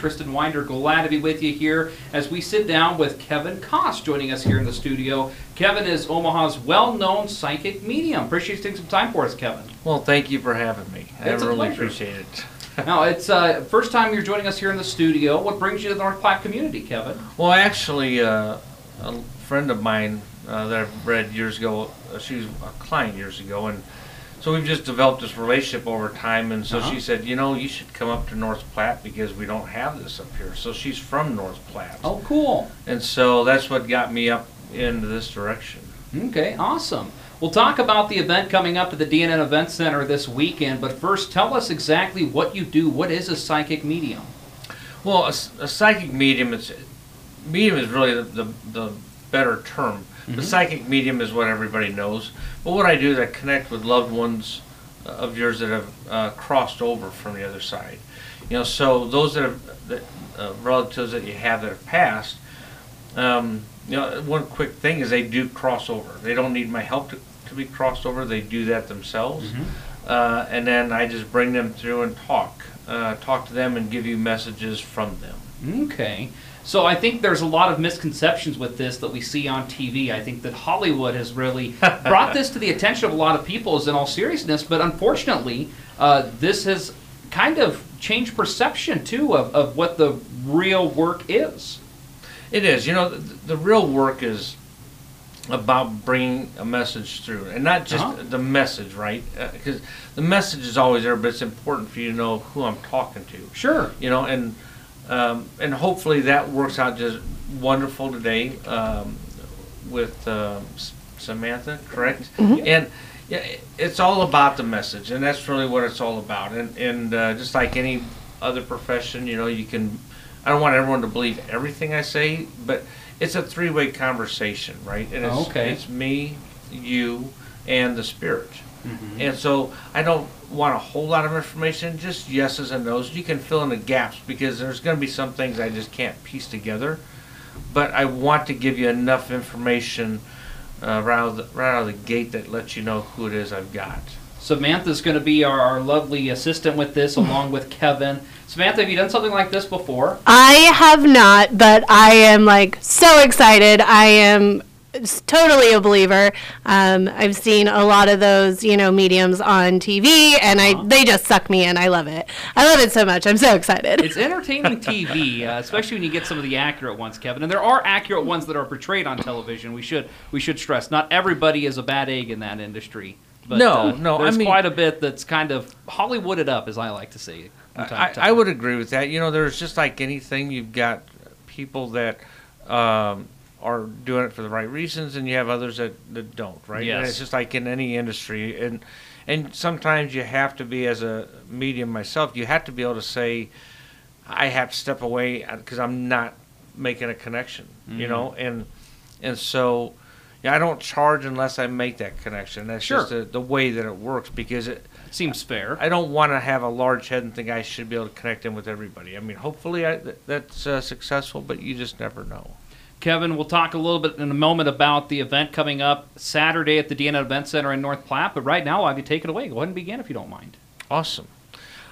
Tristan Winder, glad to be with you here as we sit down with Kevin Kas joining us here in the studio. Kevin is Omaha's well-known psychic medium. Appreciate you taking some time for us, Kevin. Well, thank you for having me. It's I a really pleasure. appreciate it. now, it's uh, first time you're joining us here in the studio. What brings you to the North Platte community, Kevin? Well, actually, uh, a friend of mine uh, that I've read years ago, uh, she was a client years ago, and so we've just developed this relationship over time. And so Uh-huh. she said, you know, you should come up to North Platte because we don't have this up here. So she's from North Platte, Oh, cool. and so that's what got me up into this direction. Okay, awesome. We'll talk about the event coming up at the D&N Event Center this weekend, but first, tell us exactly what you do. What is a psychic medium? Well, a, s- a psychic medium is medium is really the, the, the better term. The Mhm. psychic medium is what everybody knows. But what I do is I connect with loved ones uh, of yours that have uh, crossed over from the other side. You know, so those that have that, uh, relatives that you have that have passed. Um, you know, one quick thing is they do cross over. They don't need my help to, to be crossed over. They do that themselves uh, and then I just bring them through and talk, uh, talk to them, and give you messages from them. Okay. So I think there's a lot of misconceptions with this that we see on TV. I think that Hollywood has really brought this to the attention of a lot of people, is in all seriousness. But unfortunately, uh, this has kind of changed perception too of, of what the real work is. It is, you know, the, the real work is about bringing a message through, and not just Uh-huh. the message, right? Because the message is always there, but it's important for you to know who I'm talking to. Sure. you know, and um, and hopefully that works out just wonderful today um, with S- Samantha, correct? And yeah, it's all about the message, and that's really what it's all about. And and uh, just like any other profession, you know, you can. I don't want everyone to believe everything I say, but it's a three-way conversation, right? And it's, Okay. it's me, you, and the spirit. Mm-hmm. And so I don't want a whole lot of information, just yeses and nos. You can fill in the gaps because there's going to be some things I just can't piece together. But I want to give you enough information uh, right, out of the, right out of the gate that lets you know who it is I've got. Samantha's going to be our, our lovely assistant with this, along with Kevin. Samantha, have you done something like this before? I have not, but I am like so excited. I am s- totally a believer. Um, I've seen a lot of those, you know, mediums on TV, and Uh-huh. I they just suck me in. I love it. I love it so much. I'm so excited. It's entertaining TV, uh, especially when you get some of the accurate ones, Kevin. And there are accurate ones that are portrayed on television. We should we should stress not everybody is a bad egg in that industry. But, No, uh, no, I mean- quite a bit that's kind of Hollywooded up, as I like to say. from time I, to time. I would agree with that. You know, there's just like anything, you've got people that um, are doing it for the right reasons, and you have others that, that don't, right? And it's just like in any industry, and and sometimes you have to be as a medium myself, you have to be able to say, I have to step away because I'm not making a connection, you Mhm. know, and and so. Yeah, I don't charge unless I make that connection. That's Sure. just the, the way that it works because it, Seems fair. I don't want to have a large head and think I should be able to connect in with everybody. I mean, hopefully I, that's uh, successful, but you just never know. Kevin, we'll talk a little bit in a moment about the event coming up Saturday at the D&N Event Center in North Platte. But right now, I'll have you take it away. Go ahead and begin if you don't mind. Awesome.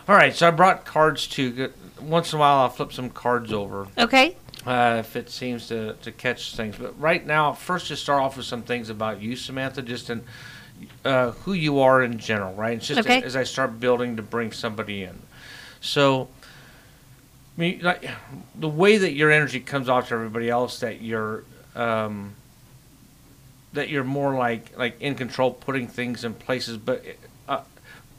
All right, so I brought cards too. Good- Once in a while, I'll flip some cards over Okay. uh, if it seems to, to catch things. But right now, first, just start off with some things about you, Samantha, just in uh, who you are in general, right? It's just Okay. as I start building to bring somebody in. So, I mean, like the way that your energy comes off to everybody else, that you're um, that you're more like like in control, putting things in places, but uh,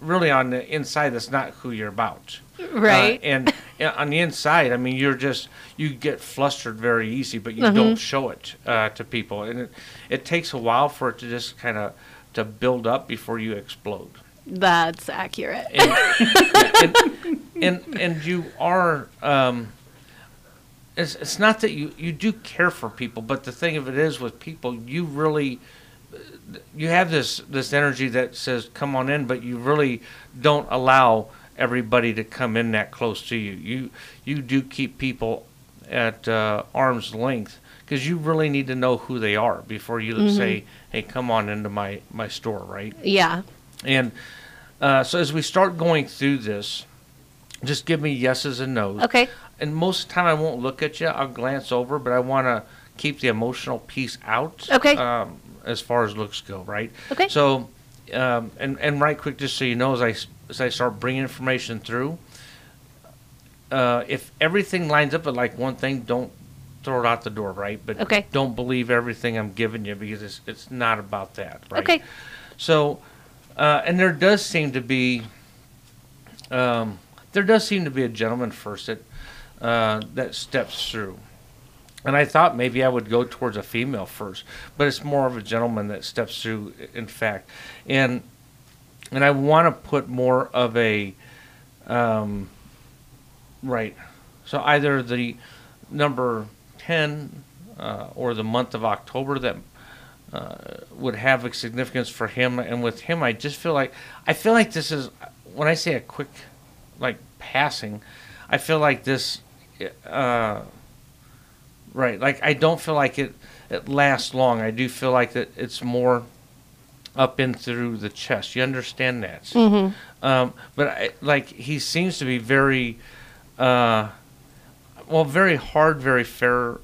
really on the inside, that's not who you're about. Right. Uh, and on the inside, I mean, you're just you get flustered very easy, but you Mhm. don't show it uh, to people, and it, it takes a while for it to just kind of to build up before you explode. That's accurate. And and, and, and you are. Um, it's, it's not that you, you do care for people, but the thing of it is with people, you really you have this this energy that says come on in, but you really don't allow everybody to come in that close to you. You you do keep people at uh, arm's length because you really need to know who they are before you say, "Hey, come on into my my store," right? yeah. And uh, so as we start going through this, just give me yeses and nos. Okay. and most of the time I won't look at you. I'll glance over, but I want to keep the emotional piece out. Okay. Um, as far as looks go, right? Okay. So, um, and and right quick, just so you know, as I as I start bringing information through, uh, if everything lines up at like one thing, don't throw it out the door, right? But Okay. don't believe everything I'm giving you because it's it's not about that, right? Okay. So, uh, and there does seem to be, um, there does seem to be a gentleman first that uh, that steps through, and I thought maybe I would go towards a female first, but it's more of a gentleman that steps through, in fact, and and I want to put more of a, um, right, so either the number ten uh, or the month of October that uh, would have a significance for him. And with him, I just feel like I feel like this is when I say a quick, like passing, I feel like this, uh, right? Like I don't feel like it it lasts long. I do feel like that it's more up in through the chest. You understand that? Mm-hmm. Um, but I, like he seems to be very, uh, well, very hard, very fair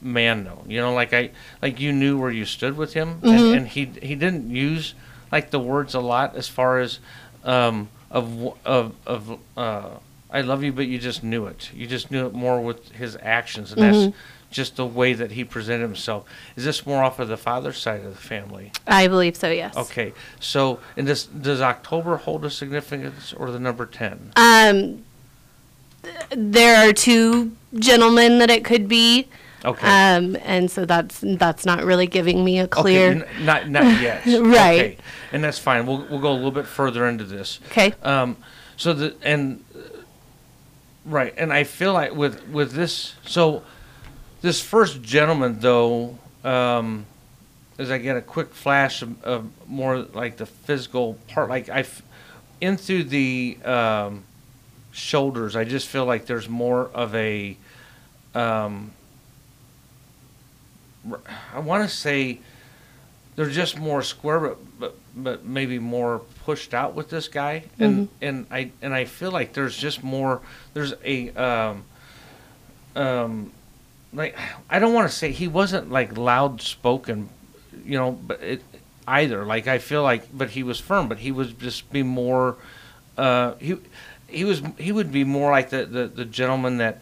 man though. You know, like I, like you knew where you stood with him, Mhm. and, and he he didn't use like the words a lot as far as um, of of of uh, I love you, but you just knew it. You just knew it more with his actions, and Mhm. that's just the way that he presented himself. Is this more off of the father's side of the family? I believe so. Yes. Okay, so and does does October hold a significance or the number ten? Um, th- there are two gentlemen that it could be. Okay. Um, and so that's that's not really giving me a clear. Okay, n- not not yet. Right. Okay, and that's fine. We'll we'll go a little bit further into this. Okay. Um, so the and right, and I feel like with with this, so this first gentleman though, um, as I get a quick flash of, of more like the physical part, like I, f- in through the um, shoulders, I just feel like there's more of a, um, I want to say they're just more square, but, but but maybe more pushed out with this guy, and and I and I feel like there's just more. There's a um, um, like I don't want to say he wasn't like loud spoken, you know, but it either. Like I feel like, but he was firm, but he was just be more. Uh, he he was he would be more like the the, the gentleman that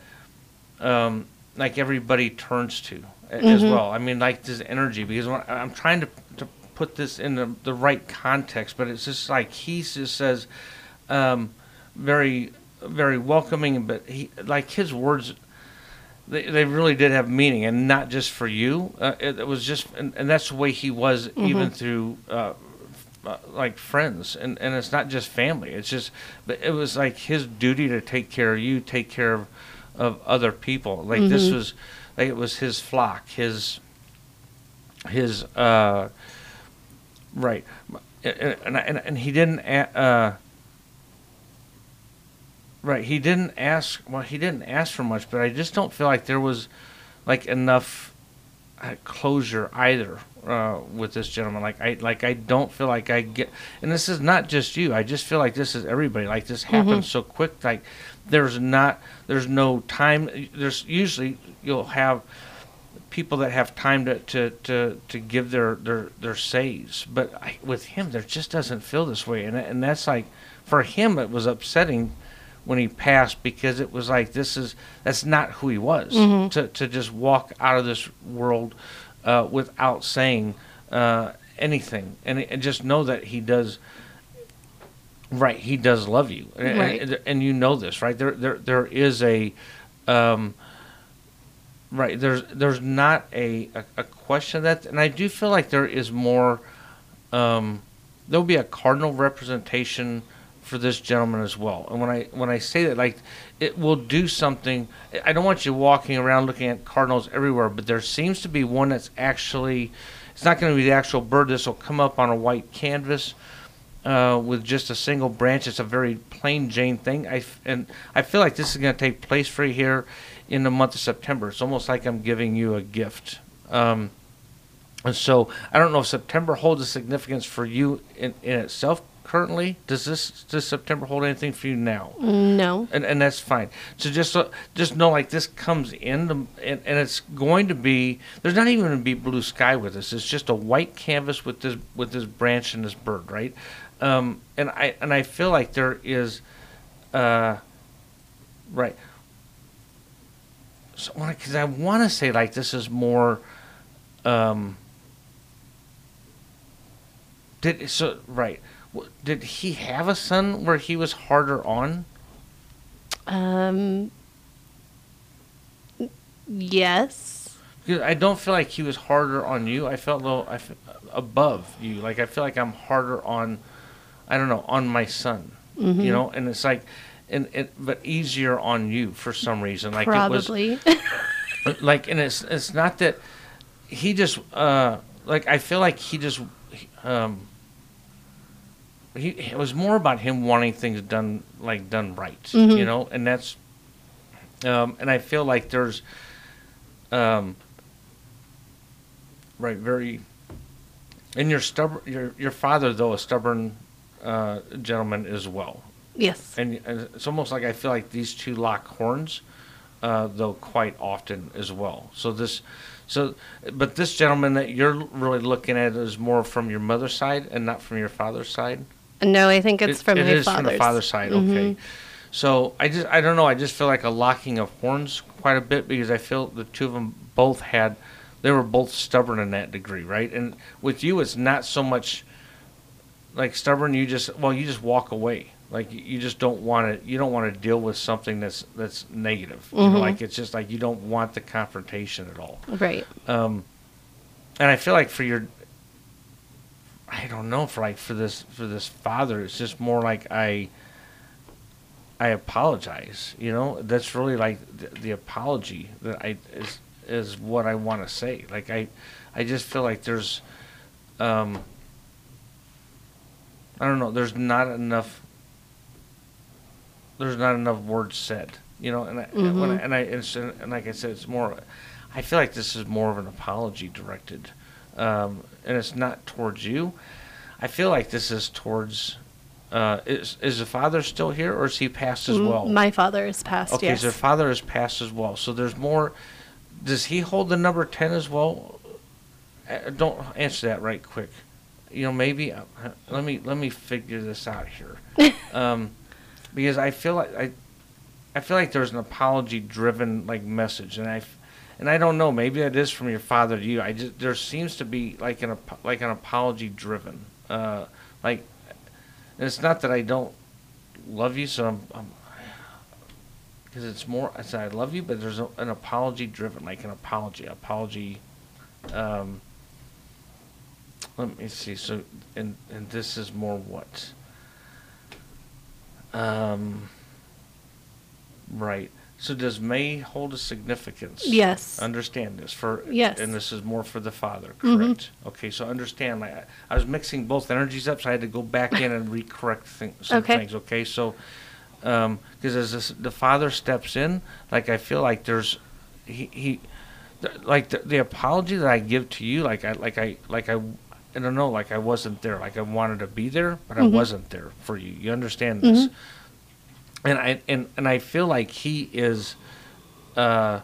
um, like everybody turns to a- as well. I mean, like this energy because when, I'm trying to to put this in the, the right context, but it's just like he just says um, very very welcoming, but he like his words. They, they really did have meaning, and not just for you. Uh, it, it was just, and, and that's the way he was, even through uh, uh, like friends, and and it's not just family. It's just, but it was like his duty to take care of you, take care of of other people. Like this was, it was his flock, his his uh, right, and and, and, he didn't. Uh, Right, he didn't ask. Well, he didn't ask for much, but I just don't feel like there was like enough closure either uh, with this gentleman. Like I, like I don't feel like I get. And this is not just you. I just feel like this is everybody. Like this happens so quick. Like there's not. There's no time. There's usually you'll have people that have time to to to, to give their their their says. But I, with him, there just doesn't feel this way. And and that's like for him, it was upsetting when he passed because it was like this is that's not who he was. To to just walk out of this world uh, without saying uh, anything. And, and just know that he does right he does love you. And, Right. and, and you know this right? There there there is a um, right there's there's not a, a, a question that and I do feel like there is more um, there'll be a cardinal representation for this gentleman as well. And when I when I say that, like, it will do something. I don't want you walking around looking at cardinals everywhere, but there seems to be one that's actually. It's not going to be the actual bird. This will come up on a white canvas uh, with just a single branch. It's a very plain Jane thing. I f- and I feel like this is going to take place for you here in the month of September. It's almost like I'm giving you a gift. Um, and so I don't know if September holds a significance for you in, in itself, currently? Does this does September hold anything for you now? No. and and that's fine. So just so, just know like this comes in, the, and and it's going to be. There's not even going to be blue sky with this. It's just a white canvas with this with this branch and this bird, right? Um, and I and I feel like there is, uh, right. So because I want to say like this is more, um. Did so right? Did he have a son where he was harder on? Um. Yes. I don't feel like he was harder on you. I felt though I f- above you. Like I feel like I'm harder on, I don't know, on my son. You know, and it's like, and it but easier on you for some reason. Like Probably. it was like, and it's it's not that he just uh like I feel like he just um. He, it was more about him wanting things done like done right, you know, and that's um, and I feel like there's um, right very and your stubborn your your father though a stubborn uh, gentleman as well. Yes. and, and it's almost like I feel like these two lock horns uh, though quite often as well. So this so but this gentleman that you're really looking at is more from your mother's side and not from your father's side No, I think it's it, from it my is father's. from the father's side. Okay. So I just I don't know. I just feel like a locking of horns quite a bit because I feel the two of them both had they were both stubborn in that degree, right? And with you, it's not so much like stubborn. You just well, you just walk away. Like you- you just don't want to. You don't want to deal with something that's that's negative. You know, like it's just like you don't want the confrontation at all. Right. Um, and I feel like for your, I don't know for like for this for this father, it's just more like I. I apologize. You know, that's really like the, the apology that I is is what I want to say. Like I, I just feel like there's, um, I don't know. There's not enough. There's not enough words said. You know, and I, when I, and I and, and like I said, it's more. I feel like this is more of an apology directed, um, and it's not towards you. I feel like this is towards. Uh, is is the father still here, or is he passed as well? My father is passed. okay, yes. so father is passed as well. So there's more. Does he hold the number ten as well? Uh, don't answer that right quick. You know, maybe uh, let me let me figure this out here, um, because I feel like I, I feel like there's an apology driven like message, and I, and I don't know. Maybe that is from your father to you. I just there seems to be like an like an apology driven, uh, like, it's not that I don't love you, so I'm, I'm because it's more. I said I love you, but there's a, an apology driven, like an apology, apology. Um, let me see. So, and and this is more what. Um. Right. So does May hold a significance? Yes. Understand this for Yes. and this is more for the father, Mhm. correct? Okay, so understand. Like I, I was mixing both energies up, so I had to go back in and recorrect thing, some Okay. things. Okay, so um, because as this, the father steps in, like I feel like there's he he th- like the, the apology that I give to you, like I like I like I. I don't know, like I wasn't there. Like I wanted to be there, but I mm-hmm. wasn't there for you. You understand this? Mm-hmm. And I and, and I feel like he is uh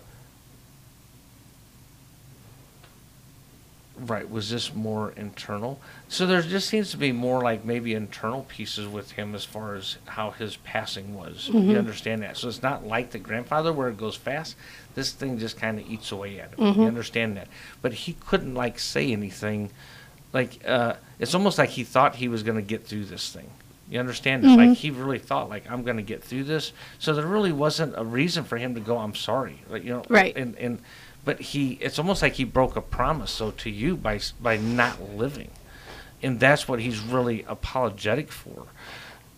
Right. Was this more internal? So there just seems to be more like maybe internal pieces with him as far as how his passing was. You understand that? So it's not like the grandfather where it goes fast. This thing just kind of eats away at him. You understand that? But he couldn't like say anything. Like uh, it's almost like he thought he was going to get through this thing. You understand that? Like he really thought like I'm going to get through this. So there really wasn't a reason for him to go. I'm sorry. Like you know. Right. And and but he it's almost like he broke a promise so to you by by not living and that's what he's really apologetic for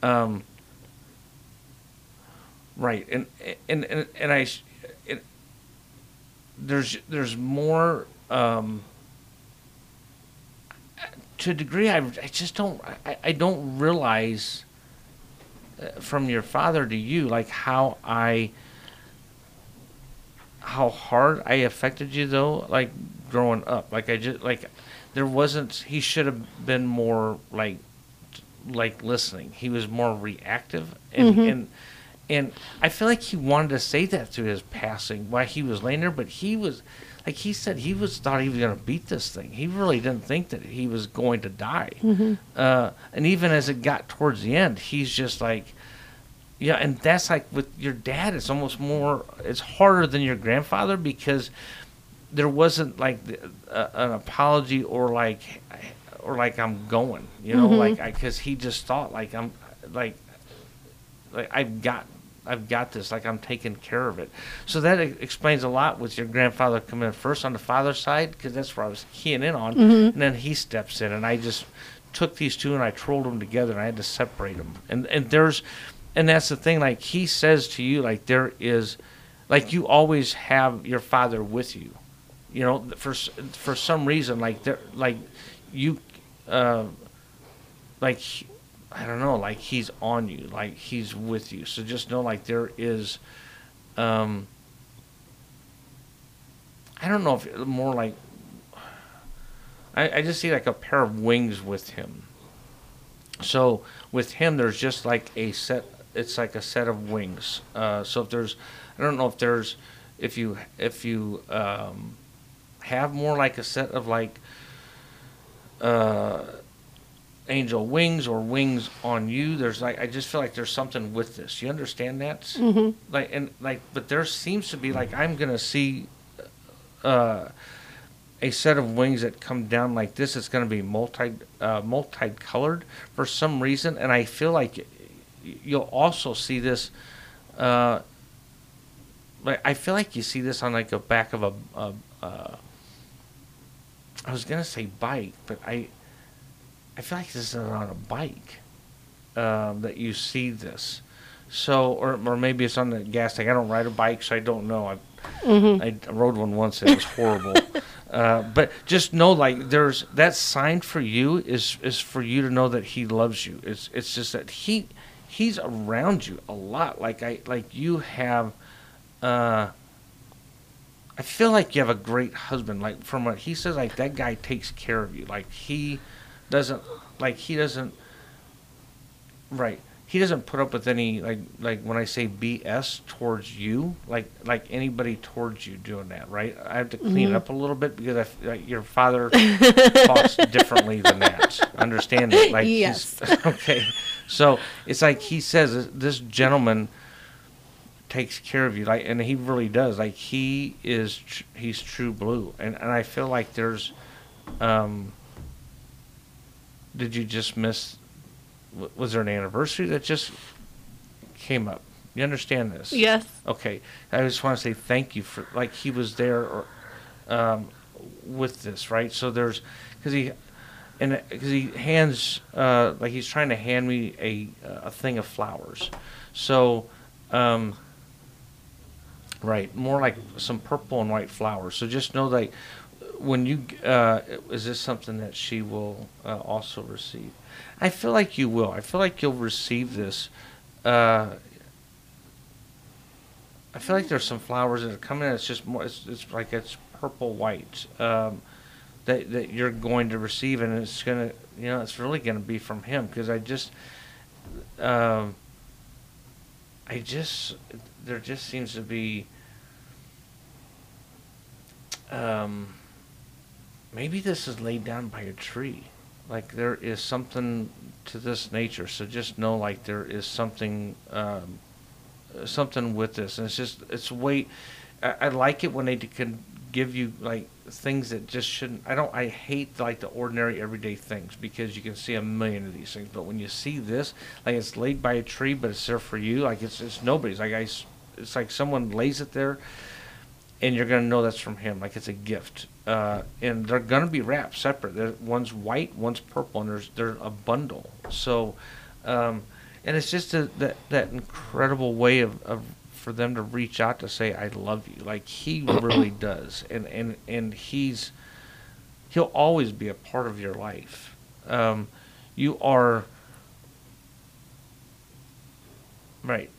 um right and and and, and i it, there's there's more um to a degree i, I just don't I, I don't realize uh, from your father to you like how i how hard I affected you though, like growing up. Like I just like there wasn't. He should have been more like like listening. He was more reactive, and and and I feel like he wanted to say that through his passing while he was laying there, but he was. Like he said, he was thought he was going to beat this thing. He really didn't think that he was going to die. Uh, and even as it got towards the end, he's just like, yeah, and that's like with your dad. It's almost more. It's harder than your grandfather because there wasn't like the, uh, an apology or like or like I'm going. You know, like I because he just thought like I'm like like I've got I've got this. Like I'm taking care of it. So that explains a lot with your grandfather coming in first on the father's side because that's where I was keying in on, and then he steps in, and I just took these two and I trolled them together, and I had to separate them. And and there's, and that's the thing. Like he says to you, like there is, like you always have your father with you. You know, for for some reason, like there, like you, uh, like I don't know, like he's on you, like he's with you. So just know, like there is, um, I don't know if more like, I, I just see like a pair of wings with him. So with him, there's just like a set. It's like a set of wings. Uh, so if there's, I don't know if there's, if you if you um, have more like a set of like. Uh, angel wings or wings on you. There's like I just feel like there's something with this. You understand that? Mm-hmm. Like and like, but there seems to be like I'm gonna see uh, a set of wings that come down like this. It's gonna be multi uh, multicolored for some reason, and I feel like you'll also see this. Uh, like I feel like you see this on like the back of a. a, a I was gonna say bike, but I I feel like this is on a bike um, that you see this. So, or, or maybe it's on the gas tank. I don't ride a bike, so I don't know. I, I rode one once. It was horrible. uh, but just know, like, there's that sign for you is is for you to know that he loves you. It's it's just that he he's around you a lot. Like I like you have. Uh, I feel like you have a great husband. Like from what he says, like that guy takes care of you. Like he doesn't like he doesn't right he doesn't put up with any like like when i say bs towards you like like anybody towards you doing that right? I have to clean it up a little bit because I like your father talks differently than that. Understand it like he's- okay. So it's like he says this- this gentleman takes care of you like and he really does like he is tr- he's true blue and and i feel like there's um did you just miss was there an anniversary that just came up? You understand this? Yes. okay. I just want to say thank you for like he was there or um, with this right? So there's because he and because he hands uh, like he's trying to hand me a a thing of flowers. So um, right more like some purple and white flowers. So just know that when you uh, is this something that she will uh, also receive i feel like you will i feel like you'll receive this uh, I feel like there's some flowers that are coming in. It's just more. It's, it's like it's purple white um, that that you're going to receive, and it's gonna. You know, it's really gonna be from him because I just. Um, I just there just seems to be. Um, maybe this is laid down by a tree, like there is something to this nature. So just know, like there is something. Um, something with this, and it's just it's way. I, I like it when they can give you like things that just shouldn't. I don't. I hate like the ordinary everyday things because you can see a million of these things, but when you see this, like it's laid by a tree, but it's there for you. Like it's it's nobody's. Like I, it's like someone lays it there, and you're gonna know that's from him. Like it's a gift. Uh, and they're gonna be wrapped separate. There, one's white, one's purple, and there's they're a bundle. So. Um, and it's just a, that that incredible way of, of for them to reach out to say I love you like he really does and and and he's he'll always be a part of your life um, you are right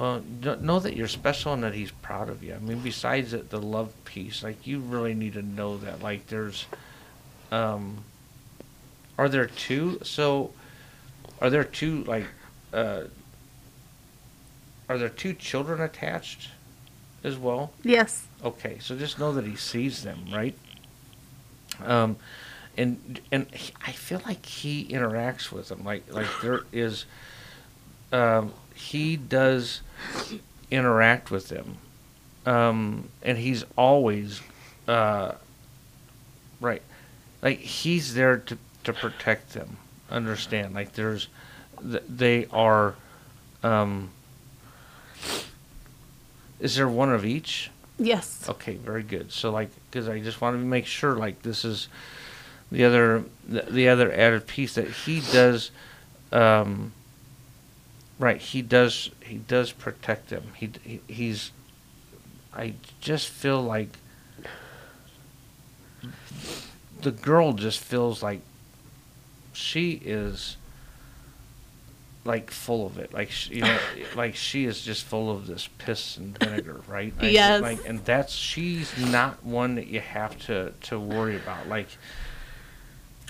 well know that you're special and that he's proud of you I mean besides the, the love piece like you really need to know that like there's um are there two so are there two like uh, are there two children attached as well? Yes. Okay, so just know that he sees them, right? Um, and and he, I feel like he interacts with them, like like there is, um, he does interact with them, um, and he's always, uh, right, like he's there to to protect them. Understand? Like there's, they are, um. Is there one of each? Yes. Okay, very good. So like, because I just wanted to make sure like this is the other the, the other added piece that he does. Um, right, he does he does protect them. He, he he's. I just feel like the girl just feels like she is like full of it like she, you know like she is just full of this piss and vinegar right Like- Yes. like and that's she's not one that you have to to worry about like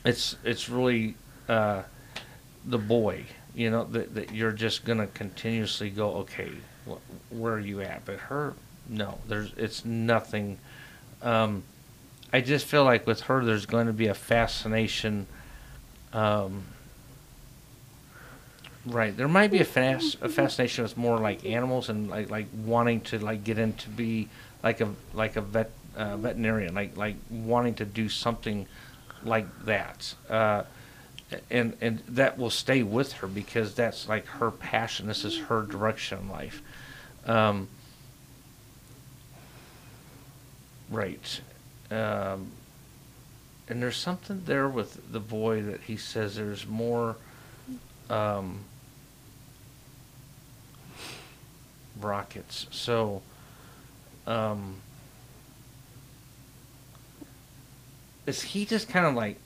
it's it's really uh the boy you know that, that you're just gonna continuously go okay wh- where are you at but her no there's it's nothing um i just feel like with her there's going to be a fascination um Right. There might be a, fas- a fascination with more like animals and like like wanting to like get into be like a like a vet uh, veterinarian, like like wanting to do something like that. Uh, and and that will stay with her because that's like her passion. This is her direction in life. Um, right. Um, and there's something there with the boy that he says there's more um, rockets. So, um, is he just kind of like,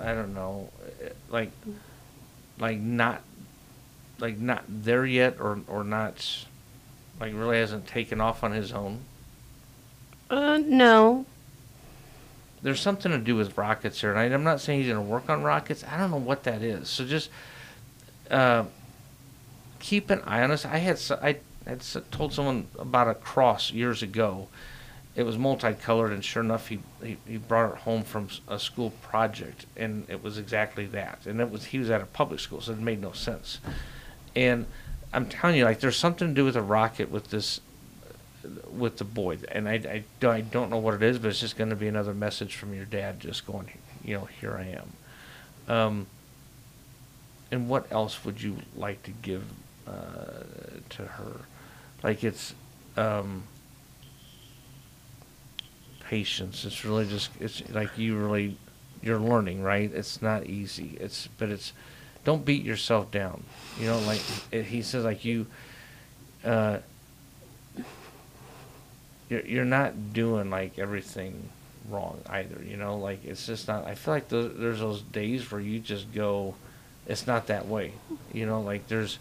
I don't know, like, like not, like not there yet, or or not, like really hasn't taken off on his own? Uh, no. there's something to do with rockets here, and I, I'm not saying he's going to work on rockets. I don't know what that is. So just uh, keep an eye on us. I had I had told someone about a cross years ago. It was multicolored, and sure enough, he, he he brought it home from a school project, and it was exactly that. And it was he was at a public school, so it made no sense. And I'm telling you, like, there's something to do with a rocket with this with the boy, and I, I, don't- I don't know what it is, but it's just going to be another message from your dad, just going, you know, here I am. Um, and what else would you like to give uh, to her? Like it's um, patience. It's really just it's like you really you're learning, right? It's not easy. It's but it's don't beat yourself down. You know, like it, he says, like you. Uh, you're you're not doing like everything wrong either. You know, like it's just not. I feel like those, there's those days where you just go, it's not that way. You know, like there's,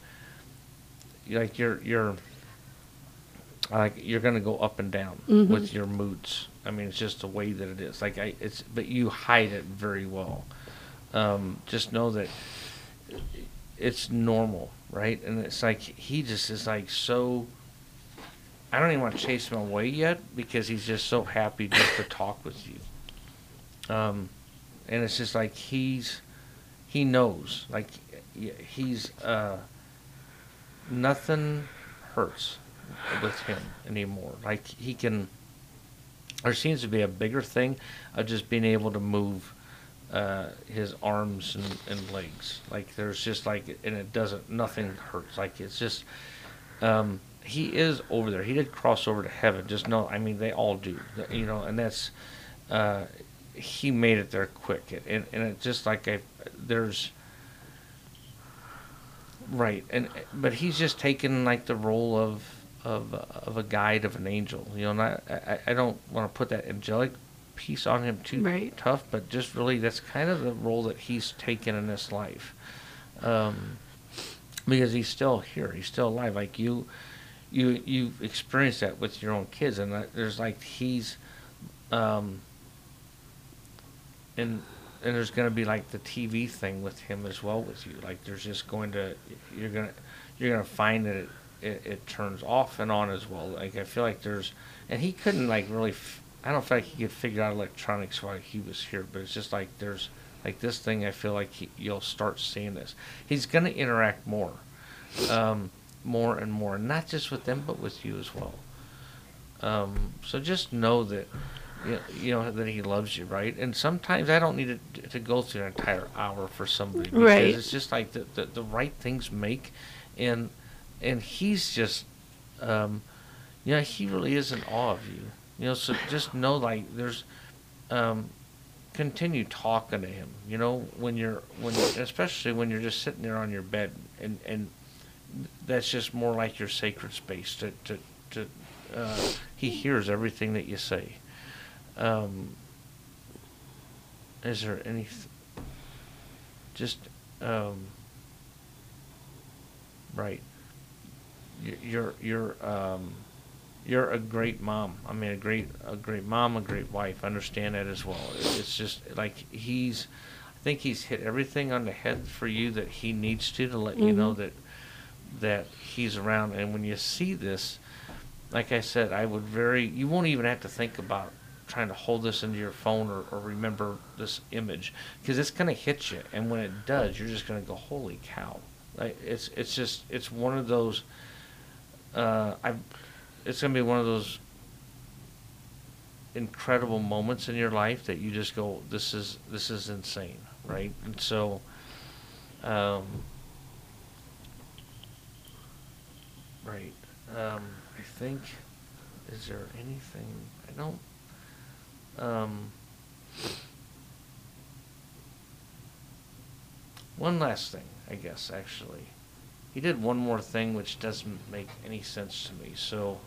like you're you're. Like you're gonna go up and down Mhm. with your moods. I mean, it's just the way that it is. Like I, it's but you hide it very well. Um, just know that it's normal, right? And it's like he just is like so. I don't even want to chase him away yet because he's just so happy just to talk with you. Um, and it's just like he's he knows like he's uh, nothing hurts with him anymore. Like he can. There seems to be a bigger thing of just being able to move uh, his arms and, and legs. Like there's just like, and it doesn't, nothing hurts. Like it's just, um, he is over there. He did cross over to heaven. Just know, I mean, they all do, you know, and that's, uh, he made it there quick. And, and it just like, I, there's, right. And, but he's just taken like the role of, of, of a guide of an angel, you know, not, I, I don't want to put that angelic piece on him too Right. tough, but just really that's kind of the role that he's taken in this life. Um, because he's still here, he's still alive. Like you, you, you experienced that with your own kids, and that, there's like he's, um, and and there's going to be like the TV thing with him as well with you. Like there's just going to you're gonna you're gonna find that it, it, turns off and on as well. Like I feel like there's and he couldn't like really. F- I don't feel like he could figure out electronics while he was here, but it's just like there's like this thing. I feel like he, you'll start seeing this. He's gonna interact more, um, more and more, not just with them but with you as well. Um, so just know that you know, you know that he loves you, right? And sometimes I don't need to, to go through an entire hour for somebody because Right. it's just like the, the the right things make, and and he's just, um, you know, he really is in awe of you. You know, so just know like there's, um, continue talking to him. You know, when you're when especially when you're just sitting there on your bed and and that's just more like your sacred space to to to. Uh, he hears everything that you say. Um, is there any, just, um, right. You- You're, you're, um, you're a great mom. I mean, a great, a great mom, a great wife. I understand that as well. It's just like he's, I think he's hit everything on the head for you that he needs to to let you know Mhm. that, that he's around. And when you see this, like I said, I would very, you won't even have to think about trying to hold this into your phone or, or remember this image because it's going to hit you. And when it does, you're just going to go, holy cow. Like, it's, it's just, it's one of those, uh, I, it's going to be one of those incredible moments in your life that you just go, this is, this is insane. Right. And so, um, right. Um, I think, is there anything, I don't, um, one last thing, I guess, actually. He did one more thing which doesn't make any sense to me. So,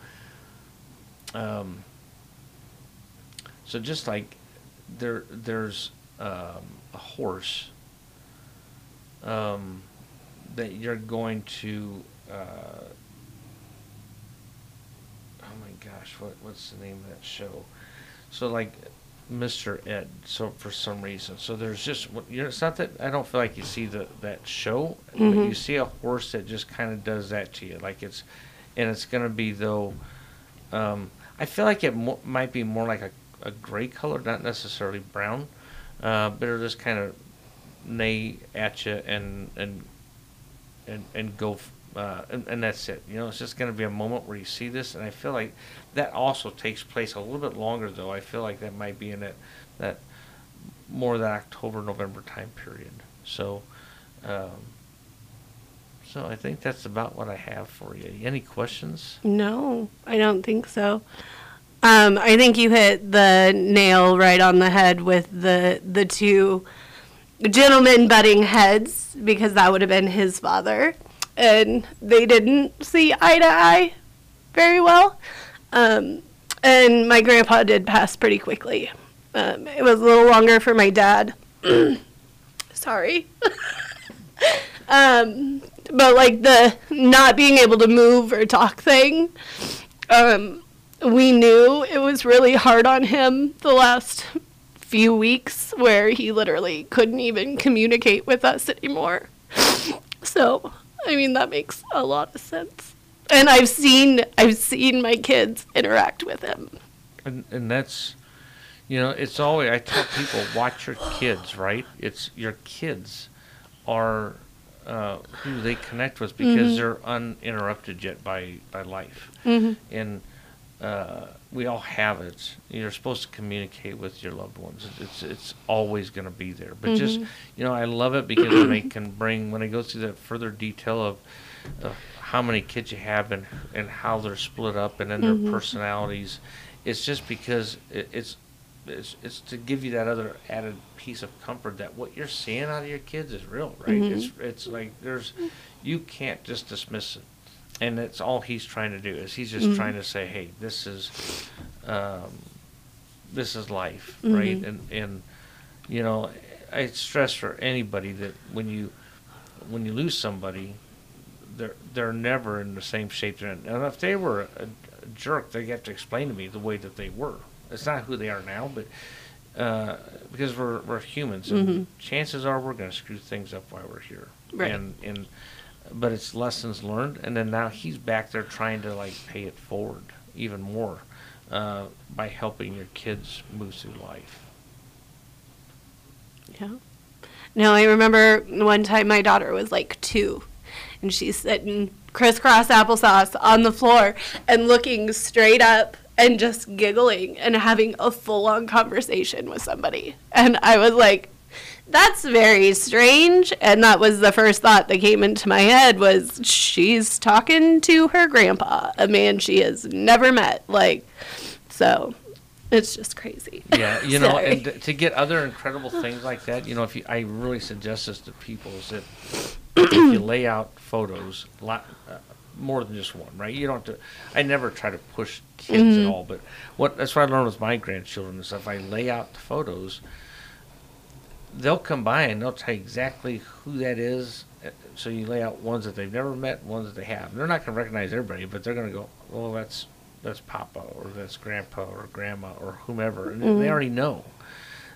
um, so just like there, there's um, a horse um, that you're going to. Uh, oh my gosh, what what's the name of that show? So like Mr. Ed. So for some reason, so there's just what- you know, it's not that I don't feel like you see the that show, but Mhm. you see a horse that just kind of does that to you, like it's, and it's gonna be though. Um, I feel like it mo- might be more like a, a gray color, not necessarily brown, uh, but it'll just kind of neigh at you and and and and go f- uh, and, and that's it. You know, it's just going to be a moment where you see this, and I feel like that also takes place a little bit longer, though. I feel like that might be in that that more that October November time period. So, um, so I think that's about what I have for you. Any questions? No, I don't think so. Um, I think you hit the nail right on the head with the the two gentlemen butting heads because that would have been his father, and they didn't see eye to eye very well. Um, and my grandpa did pass pretty quickly. Um, it was a little longer for my dad. Sorry. um, but like the not being able to move or talk thing, um, we knew it was really hard on him the last few weeks where he literally couldn't even communicate with us anymore. So, I mean, that makes a lot of sense. And I've seen I've seen my kids interact with him. And and that's, you know, it's always I tell people watch your kids, right? It's your kids are uh, who they connect with because they're uninterrupted yet by by life, and uh, we all have it. You're supposed to communicate with your loved ones. It's it's always going to be there. But just mm-hmm. you know, I love it because when they can bring when I go through that further detail of. of how many kids you have and and how they're split up and then their mm-hmm. personalities it's just because it, it's it's it's to give you that other added piece of comfort that what you're seeing out of your kids is real, right? Mm-hmm. It's it's like there's you can't just dismiss it, and that's all he's trying to do is he's just trying to say, hey, this is um, this is life, right? And and you know, I stress for anybody that when you when you lose somebody, they're they're never in the same shape they're in. And if they were a, a jerk, they have to explain to me the way that they were. It's not who they are now, but uh, because we're we're humans, and chances are we're going to screw things up while we're here. Right. And and but it's lessons learned, and then now he's back there trying to like pay it forward even more uh, by helping your kids move through life. Yeah. No, I remember one time my daughter was like two, and she's sitting crisscross applesauce on the floor and looking straight up and just giggling and having a full on conversation with somebody. And I was like, that's very strange. And that was the first thought that came into my head was she's talking to her grandpa, a man she has never met. Like, so it's just crazy. Yeah, you know, and to- to get other incredible things like that, you know, if you, I really suggest this to people is that if you lay out photos, lot, uh, more than just one, right? You don't have to. I never try to push kids at all, but what that's what I learned with my grandchildren is if I lay out the photos, they'll come by and they'll tell you exactly who that is. So you lay out ones that they've never met, ones that they have. They're not going to recognize everybody, but they're going to go, "Well, that's that's Papa or that's Grandpa or Grandma or whomever," and they mm-hmm. already know.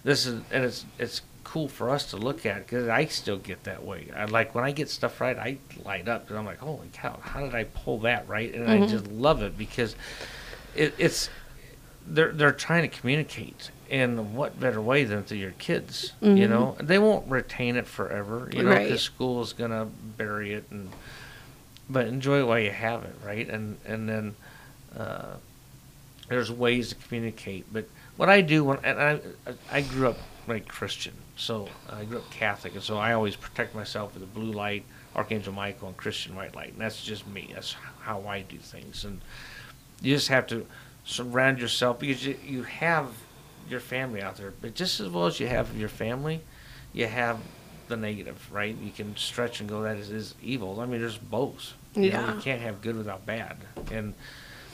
This is and it's it's cool for us to look at because I still get that way. I like when I get stuff right, I light up because I'm like, "Holy cow! How did I pull that right?" And I mm-hmm. just love it because it, it's they're they're trying to communicate and what better way than through your kids you know? They won't retain it forever you know Right. because school is gonna bury it and but enjoy it while you have it right? And and then uh, there's ways to communicate but what i do when and i i grew up like christian so i grew up catholic and so i always protect myself with the blue light archangel michael and christian white light and that's just me that's how i do things and you just have to surround yourself because you, you have your family out there but just as well as you have your family you have the negative right? You can stretch and go that is, is evil. I mean there's both. You know, Yeah. you can't have good without bad. And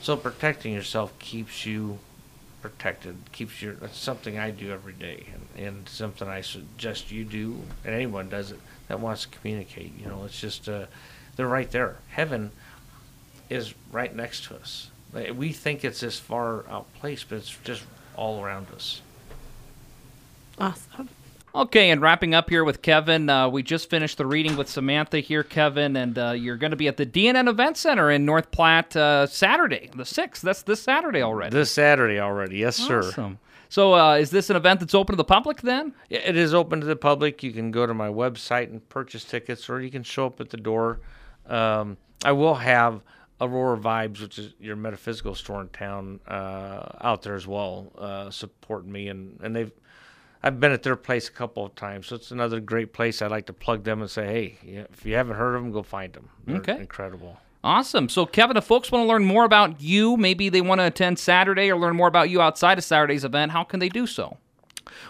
so protecting yourself keeps you protected keeps your that's something i do every day and, and something i suggest you do and anyone does it that wants to communicate you know it's just uh, they're right there. Heaven is right next to us. We think it's this far out place, but it's just all around us. Awesome. Okay, and wrapping up here with Kevin, uh, we just finished the reading with Samantha here, Kevin, and uh, you're going to be at the D&N Event Center in North Platte uh, Saturday, the 6th. That's this Saturday already. This Saturday already, yes, sir. Awesome. So, uh, is this an event that's open to the public then? It is open to the public. You can go to my website and purchase tickets, or you can show up at the door. Um, I will have Aurora Vibes, which is your metaphysical store in town, uh, out there as well, uh, supporting me, and and they've. I've been at their place a couple of times, so it's another great place. I'd like to plug them and say, hey, if you haven't heard of them, go find them. They're Okay. incredible. Awesome. So, Kevin, if folks want to learn more about you, maybe they want to attend Saturday or learn more about you outside of Saturday's event, how can they do so?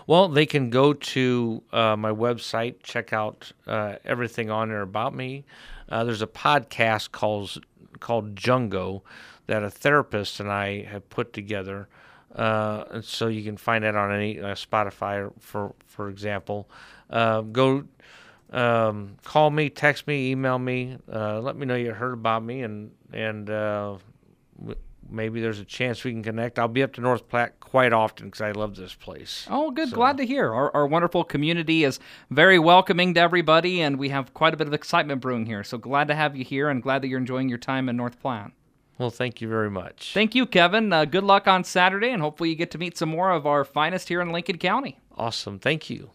Well, they can go to uh, my website, check out uh, everything on there about me. Uh, there's a podcast called called Jungo that a therapist and I have put together, uh, and so you can find that on any uh, Spotify, for for example. Uh, go um, call me, text me, email me. Uh, let me know you heard about me, and and uh, maybe there's a chance we can connect. I'll be up to North Platte quite often because I love this place. Oh, good. So- Glad to hear. Our, our wonderful community is very welcoming to everybody, and we have quite a bit of excitement brewing here. So, glad to have you here and glad that you're enjoying your time in North Platte. Well, thank you very much. Thank you, Kevin. Uh, good luck on Saturday, and hopefully, you get to meet some more of our finest here in Lincoln County. awesome. Thank you.